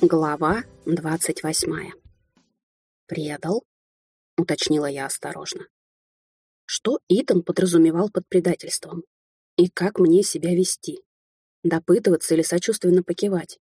Глава двадцать восьмая. «Предал?» — уточнила я осторожно. Что Итан подразумевал под предательством? И как мне себя вести? Допытываться или сочувственно покивать?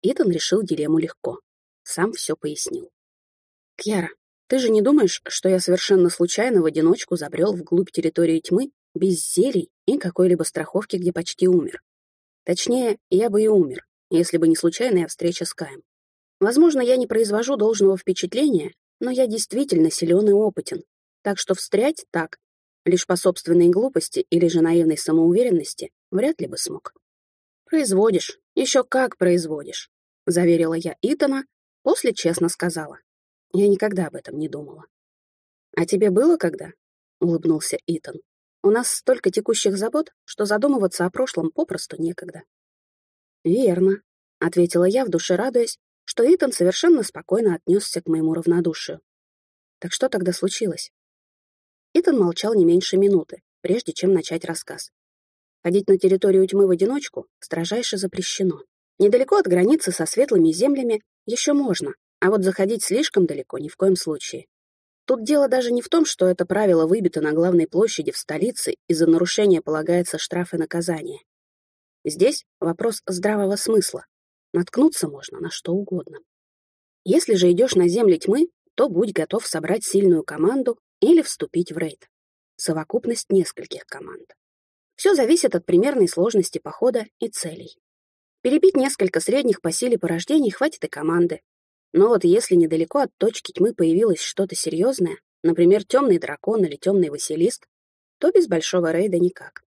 Итан решил дилемму легко. Сам все пояснил. «Кьяра, ты же не думаешь, что я совершенно случайно в одиночку забрел вглубь территории тьмы без зелий и какой-либо страховки, где почти умер? Точнее, я бы и умер, если бы не случайная встреча с Каем. Возможно, я не произвожу должного впечатления, но я действительно силен и опытен, так что встрять так, лишь по собственной глупости или же наивной самоуверенности, вряд ли бы смог. «Производишь, еще как производишь», — заверила я Итана, после честно сказала. Я никогда об этом не думала. «А тебе было когда?» — улыбнулся Итан. «У нас столько текущих забот, что задумываться о прошлом попросту некогда». «Верно», — ответила я, в душе радуясь, что Итан совершенно спокойно отнесся к моему равнодушию. «Так что тогда случилось?» Итан молчал не меньше минуты, прежде чем начать рассказ. Ходить на территорию тьмы в одиночку строжайше запрещено. Недалеко от границы со светлыми землями еще можно, а вот заходить слишком далеко ни в коем случае. Тут дело даже не в том, что это правило выбито на главной площади в столице и за нарушение полагается штраф и наказание. Здесь вопрос здравого смысла. Наткнуться можно на что угодно. Если же идешь на земли тьмы, то будь готов собрать сильную команду или вступить в рейд. Совокупность нескольких команд. Все зависит от примерной сложности похода и целей. Перебить несколько средних по силе порождений хватит и команды. Но вот если недалеко от точки тьмы появилось что-то серьезное, например, темный дракон или темный василист, то без большого рейда никак.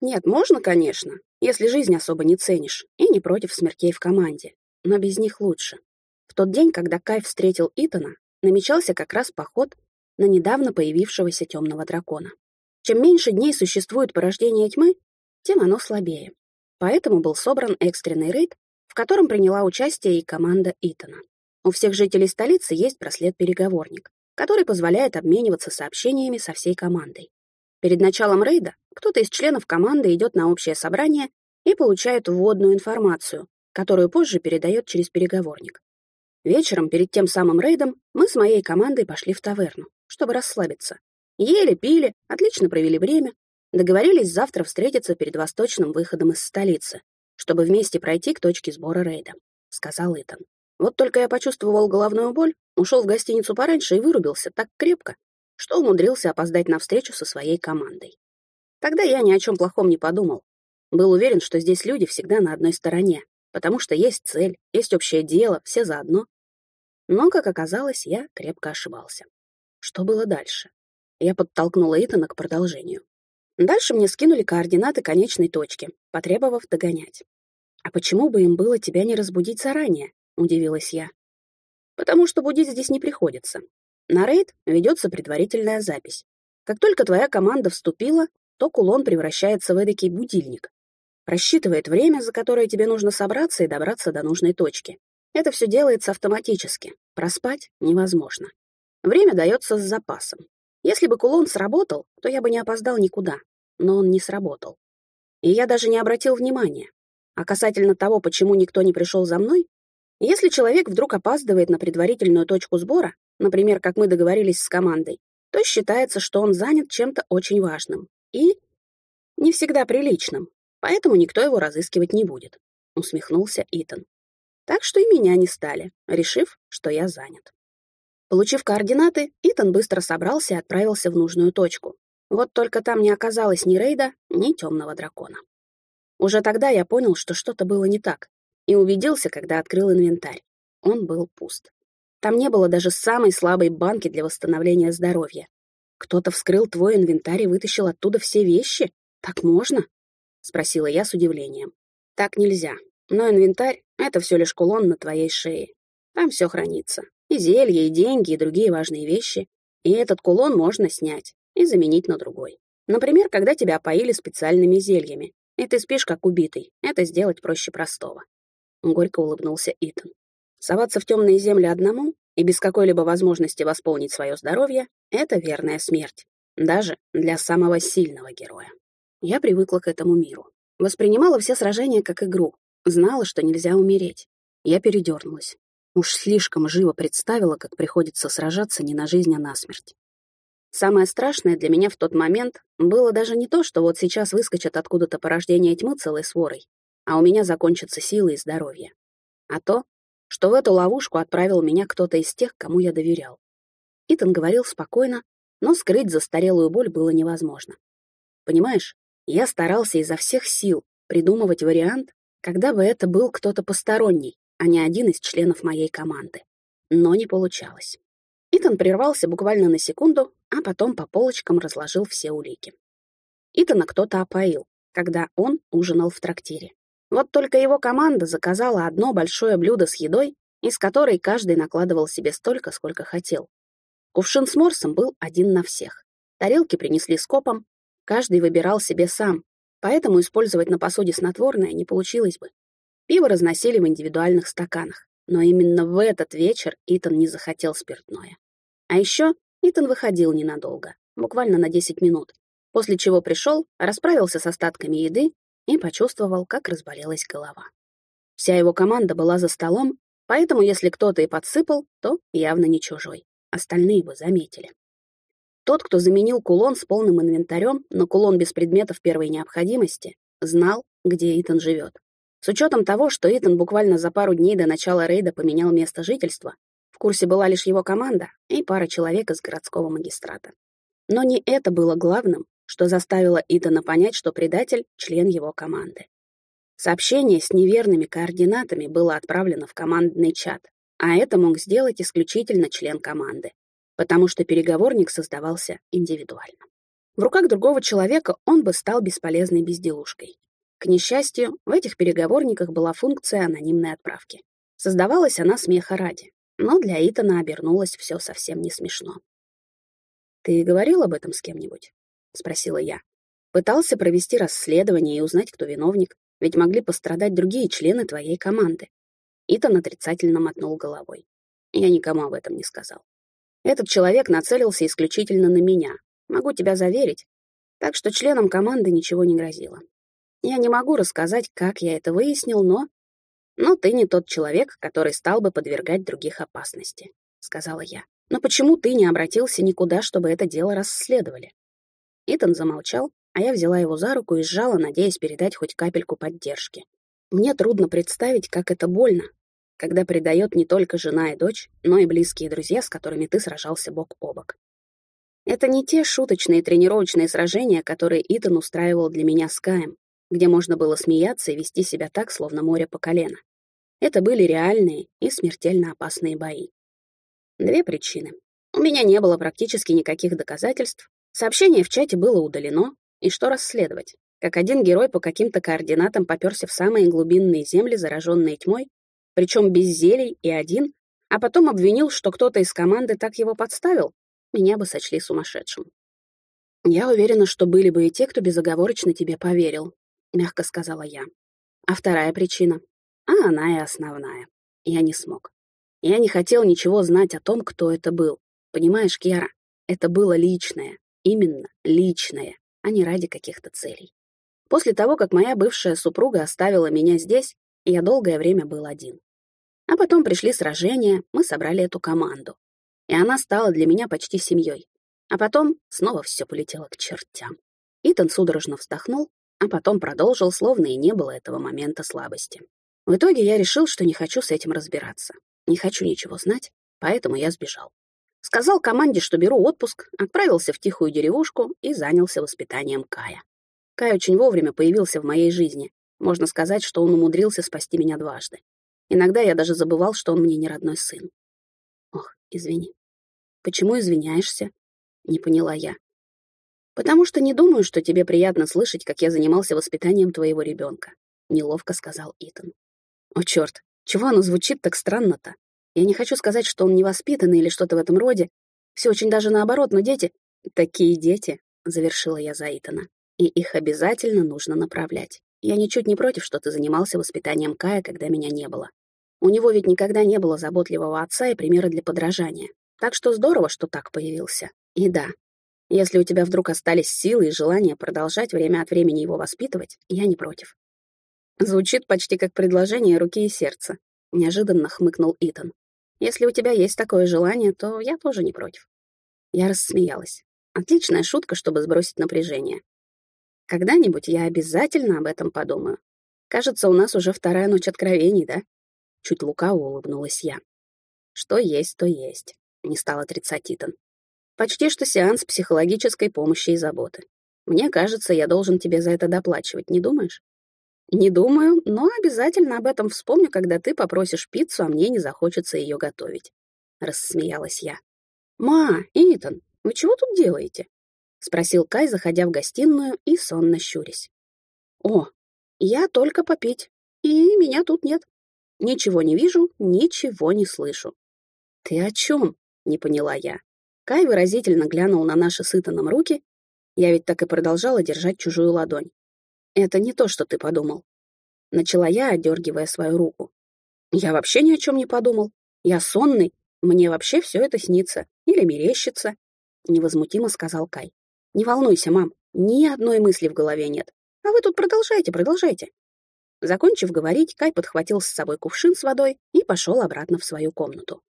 Нет, можно, конечно, если жизнь особо не ценишь и не против смертей в команде, но без них лучше. В тот день, когда Кай встретил Итана, намечался как раз поход на недавно появившегося темного дракона. Чем меньше дней существует порождение тьмы, тем оно слабее. Поэтому был собран экстренный рейд, в котором приняла участие и команда Итана. У всех жителей столицы есть браслет-переговорник, который позволяет обмениваться сообщениями со всей командой. Перед началом рейда кто-то из членов команды идет на общее собрание и получает вводную информацию, которую позже передает через переговорник. Вечером, перед тем самым рейдом, мы с моей командой пошли в таверну, чтобы расслабиться. Ели, пили, отлично провели время, договорились завтра встретиться перед восточным выходом из столицы, чтобы вместе пройти к точке сбора рейда, — сказал Итан. Вот только я почувствовал головную боль, ушел в гостиницу пораньше и вырубился так крепко, что умудрился опоздать на встречу со своей командой. Тогда я ни о чем плохом не подумал. Был уверен, что здесь люди всегда на одной стороне, потому что есть цель, есть общее дело, все заодно. Но, как оказалось, я крепко ошибался. Что было дальше? Я подтолкнула Итана к продолжению. Дальше мне скинули координаты конечной точки, потребовав догонять. «А почему бы им было тебя не разбудить заранее?» — удивилась я. «Потому что будить здесь не приходится. На рейд ведется предварительная запись. Как только твоя команда вступила, то кулон превращается в эдакий будильник. Рассчитывает время, за которое тебе нужно собраться и добраться до нужной точки. Это все делается автоматически. Проспать невозможно. Время дается с запасом. Если бы кулон сработал, то я бы не опоздал никуда. Но он не сработал. И я даже не обратил внимания. А касательно того, почему никто не пришел за мной, если человек вдруг опаздывает на предварительную точку сбора, например, как мы договорились с командой, то считается, что он занят чем-то очень важным и не всегда приличным, поэтому никто его разыскивать не будет», — усмехнулся Итан. «Так что и меня не стали, решив, что я занят». Получив координаты, Итан быстро собрался и отправился в нужную точку. Вот только там не оказалось ни рейда, ни темного дракона. Уже тогда я понял, что что-то было не так, и убедился, когда открыл инвентарь. Он был пуст. Там не было даже самой слабой банки для восстановления здоровья. Кто-то вскрыл твой инвентарь и вытащил оттуда все вещи? Так можно? Спросила я с удивлением. Так нельзя. Но инвентарь — это все лишь кулон на твоей шее. Там все хранится. И зелья, и деньги, и другие важные вещи. И этот кулон можно снять и заменить на другой. Например, когда тебя опоили специальными зельями, и ты спишь как убитый. Это сделать проще простого. Горько улыбнулся Итан. Соваться в темные земли одному и без какой-либо возможности восполнить свое здоровье — это верная смерть, даже для самого сильного героя. Я привыкла к этому миру. Воспринимала все сражения как игру, знала, что нельзя умереть. Я передернулась. Уж слишком живо представила, как приходится сражаться не на жизнь, а на смерть. Самое страшное для меня в тот момент было даже не то, что вот сейчас выскочат откуда-то порождения тьмы целой сворой, а у меня закончатся силы и здоровье, а то, что в эту ловушку отправил меня кто-то из тех, кому я доверял. Итан говорил спокойно, но скрыть застарелую боль было невозможно. Понимаешь, я старался изо всех сил придумывать вариант, когда бы это был кто-то посторонний, а не один из членов моей команды. Но не получалось. Итан прервался буквально на секунду, а потом по полочкам разложил все улики. Итана кто-то опоил, когда он ужинал в трактире. Вот только его команда заказала одно большое блюдо с едой, из которой каждый накладывал себе столько, сколько хотел. Кувшин с морсом был один на всех. Тарелки принесли скопом, каждый выбирал себе сам, поэтому использовать на посуде снотворное не получилось бы. Пиво разносили в индивидуальных стаканах, но именно в этот вечер Итан не захотел спиртное. А еще Итан выходил ненадолго, буквально на 10 минут, после чего пришел, расправился с остатками еды и почувствовал, как разболелась голова. Вся его команда была за столом, поэтому если кто-то и подсыпал, то явно не чужой. Остальные бы заметили. Тот, кто заменил кулон с полным инвентарем на кулон без предметов первой необходимости, знал, где Итан живет. С учетом того, что Итан буквально за пару дней до начала рейда поменял место жительства, в курсе была лишь его команда и пара человек из городского магистрата. Но не это было главным, что заставило Итана понять, что предатель — член его команды. Сообщение с неверными координатами было отправлено в командный чат, а это мог сделать исключительно член команды, потому что переговорник создавался индивидуально. В руках другого человека он бы стал бесполезной безделушкой. К несчастью, в этих переговорниках была функция анонимной отправки. Создавалась она смеха ради, но для Итана обернулось все совсем не смешно. «Ты говорил об этом с кем-нибудь?» — спросила я. «Пытался провести расследование и узнать, кто виновник, ведь могли пострадать другие члены твоей команды». Итан отрицательно мотнул головой. Я никому об этом не сказал. Этот человек нацелился исключительно на меня. Могу тебя заверить. Так что членам команды ничего не грозило. Я не могу рассказать, как я это выяснил, но... Но ты не тот человек, который стал бы подвергать других опасности, — сказала я. Но почему ты не обратился никуда, чтобы это дело расследовали? Итан замолчал, а я взяла его за руку и сжала, надеясь передать хоть капельку поддержки. Мне трудно представить, как это больно, когда предает не только жена и дочь, но и близкие друзья, с которыми ты сражался бок о бок. Это не те шуточные тренировочные сражения, которые Итан устраивал для меня с Каем, где можно было смеяться и вести себя так, словно море по колено. Это были реальные и смертельно опасные бои. Две причины. У меня не было практически никаких доказательств, Сообщение в чате было удалено, и что расследовать? Как один герой по каким-то координатам попёрся в самые глубинные земли, зараженные тьмой, причем без зелий и один, а потом обвинил, что кто-то из команды так его подставил, меня бы сочли сумасшедшим. «Я уверена, что были бы и те, кто безоговорочно тебе поверил», — мягко сказала я. А вторая причина? А она и основная. Я не смог. Я не хотел ничего знать о том, кто это был. Понимаешь, Кьяра, это было личное, Именно личное, а не ради каких-то целей. После того, как моя бывшая супруга оставила меня здесь, я долгое время был один. А потом пришли сражения, мы собрали эту команду. И она стала для меня почти семьей. А потом снова все полетело к чертям. Итан судорожно вздохнул, а потом продолжил, словно и не было этого момента слабости. В итоге я решил, что не хочу с этим разбираться. Не хочу ничего знать, поэтому я сбежал. Сказал команде, что беру отпуск, отправился в тихую деревушку и занялся воспитанием Кая. Кай очень вовремя появился в моей жизни. Можно сказать, что он умудрился спасти меня дважды. Иногда я даже забывал, что он мне не родной сын. Ох, извини. Почему извиняешься? Не поняла я. Потому что не думаю, что тебе приятно слышать, как я занимался воспитанием твоего ребенка. Неловко сказал Итан. О, черт, чего оно звучит так странно-то? Я не хочу сказать, что он невоспитанный или что-то в этом роде. Все очень даже наоборот, но дети... Такие дети, — завершила я за Итана. И их обязательно нужно направлять. Я ничуть не против, что ты занимался воспитанием Кая, когда меня не было. У него ведь никогда не было заботливого отца и примера для подражания. Так что здорово, что так появился. И да, если у тебя вдруг остались силы и желание продолжать время от времени его воспитывать, я не против. Звучит почти как предложение руки и сердца. — неожиданно хмыкнул Итан. «Если у тебя есть такое желание, то я тоже не против». Я рассмеялась. Отличная шутка, чтобы сбросить напряжение. Когда-нибудь я обязательно об этом подумаю. Кажется, у нас уже вторая ночь откровений, да? Чуть лукаво улыбнулась я. Что есть, то есть, не стал отрицать Итан. Почти что сеанс психологической помощи и заботы. Мне кажется, я должен тебе за это доплачивать, не думаешь? Не думаю, но обязательно об этом вспомню, когда ты попросишь пиццу, а мне не захочется ее готовить. Рассмеялась я. Ма, Итан, вы чего тут делаете? — спросил Кай, заходя в гостиную и сонно щурясь. «О, я только попить, и меня тут нет. Ничего не вижу, ничего не слышу». «Ты о чем?» — не поняла я. Кай выразительно глянул на наши сытаном руки. Я ведь так и продолжала держать чужую ладонь. «Это не то, что ты подумал». Начала я, отдергивая свою руку. «Я вообще ни о чем не подумал. Я сонный, мне вообще все это снится или мерещится», — невозмутимо сказал Кай. Не волнуйся, мам, ни одной мысли в голове нет. А вы тут продолжайте, продолжайте. Закончив говорить, Кай подхватил с собой кувшин с водой и пошел обратно в свою комнату.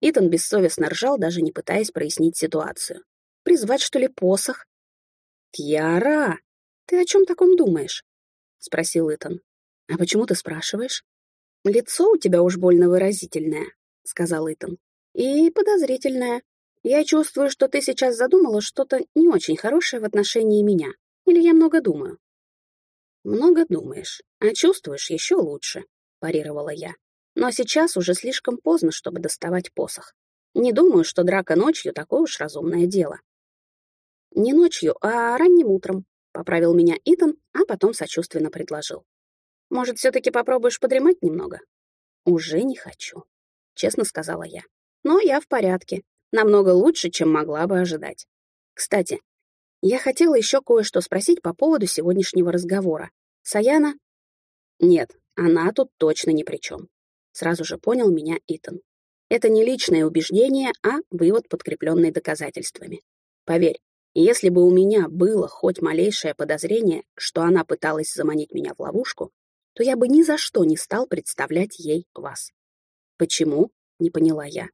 Итан бессовестно ржал, даже не пытаясь прояснить ситуацию. Призвать, что ли, посох? «Кьяра, ты о чем таком думаешь?» — спросил Итан. «А почему ты спрашиваешь?» «Лицо у тебя уж больно выразительное», — сказал Итан. «И подозрительное. Я чувствую, что ты сейчас задумала что-то не очень хорошее в отношении меня. Или я много думаю?» «Много думаешь, а чувствуешь еще лучше», — парировала я. «Но сейчас уже слишком поздно, чтобы доставать посох. Не думаю, что драка ночью — такое уж разумное дело». «Не ночью, а ранним утром», — поправил меня Итан, а потом сочувственно предложил. «Может, все-таки попробуешь подремать немного?» «Уже не хочу», — честно сказала я. «Но я в порядке. Намного лучше, чем могла бы ожидать. Кстати, я хотела еще кое-что спросить по поводу сегодняшнего разговора. Саяна? Нет, она тут точно ни при чем. Сразу же понял меня Итан. Это не личное убеждение, а вывод, подкрепленный доказательствами. Поверь, если бы у меня было хоть малейшее подозрение, что она пыталась заманить меня в ловушку, то я бы ни за что не стал представлять ей вас. Почему? Не поняла я.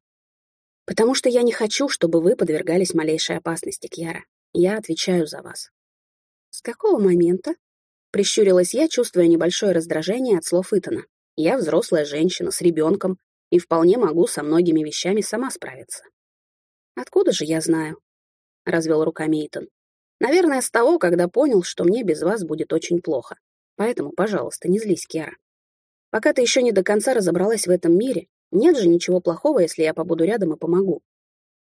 Потому что я не хочу, чтобы вы подвергались малейшей опасности, Кьяра. Я отвечаю за вас. С какого момента? Прищурилась я, чувствуя небольшое раздражение от слов Итана. Я взрослая женщина с ребенком и вполне могу со многими вещами сама справиться. Откуда же я знаю? Развел руками Итан. Наверное, с того, когда понял, что мне без вас будет очень плохо. Поэтому, пожалуйста, не злись, Кьяра. Пока ты еще не до конца разобралась в этом мире, нет же ничего плохого, если я побуду рядом и помогу.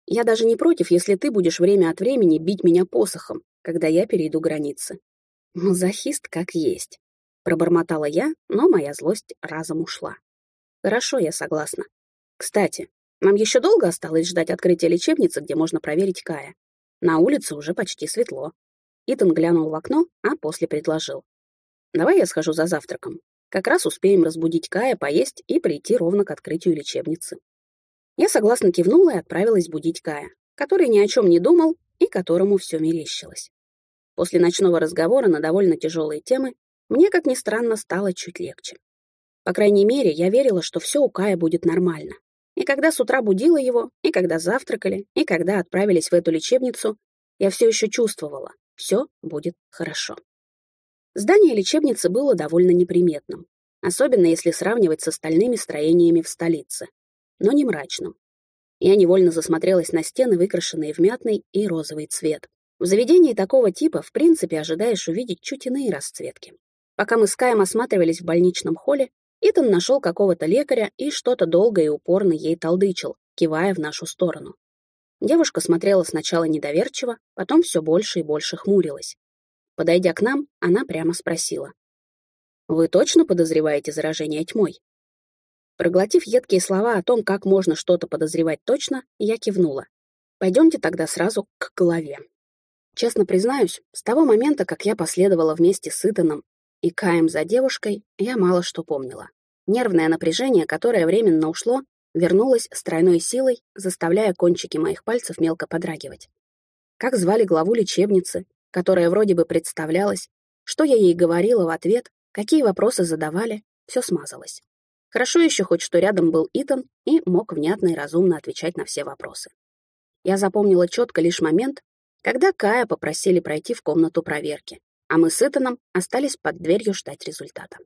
Я даже не против, если ты будешь время от времени бить меня посохом, когда я перейду границы. Мазохист как есть. Пробормотала я, но моя злость разом ушла. Хорошо, я согласна. Кстати, нам еще долго осталось ждать открытия лечебницы, где можно проверить Кая. На улице уже почти светло. Итан глянул в окно, а после предложил. «Давай я схожу за завтраком. Как раз успеем разбудить Кая, поесть и прийти ровно к открытию лечебницы. Я согласно кивнула и отправилась будить Кая, который ни о чем не думал и которому все мерещилось. После ночного разговора на довольно тяжелые темы мне, как ни странно, стало чуть легче. По крайней мере, я верила, что все у Кая будет нормально. И когда с утра будила его, и когда завтракали, и когда отправились в эту лечебницу, я все еще чувствовала, все будет хорошо. Здание лечебницы было довольно неприметным, особенно если сравнивать с остальными строениями в столице, но не мрачным. Я невольно засмотрелась на стены, выкрашенные в мятный и розовый цвет. В заведении такого типа, в принципе, ожидаешь увидеть чуть иные расцветки. Пока мы с Каем осматривались в больничном холле, Итан нашел какого-то лекаря и что-то долго и упорно ей толдычил, кивая в нашу сторону. Девушка смотрела сначала недоверчиво, потом все больше и больше хмурилась. Подойдя к нам, она прямо спросила. «Вы точно подозреваете заражение тьмой?» Проглотив едкие слова о том, как можно что-то подозревать точно, я кивнула. «Пойдемте тогда сразу к голове». Честно признаюсь, с того момента, как я последовала вместе с Итаном и Каем за девушкой, я мало что помнила. Нервное напряжение, которое временно ушло, вернулось с тройной силой, заставляя кончики моих пальцев мелко подрагивать. Как звали главу лечебницы, которая вроде бы представлялась, что я ей говорила в ответ, какие вопросы задавали, все смазалось. Хорошо еще хоть, что рядом был Итан и мог внятно и разумно отвечать на все вопросы. Я запомнила четко лишь момент, когда Кая попросили пройти в комнату проверки, а мы с Итаном остались под дверью ждать результата.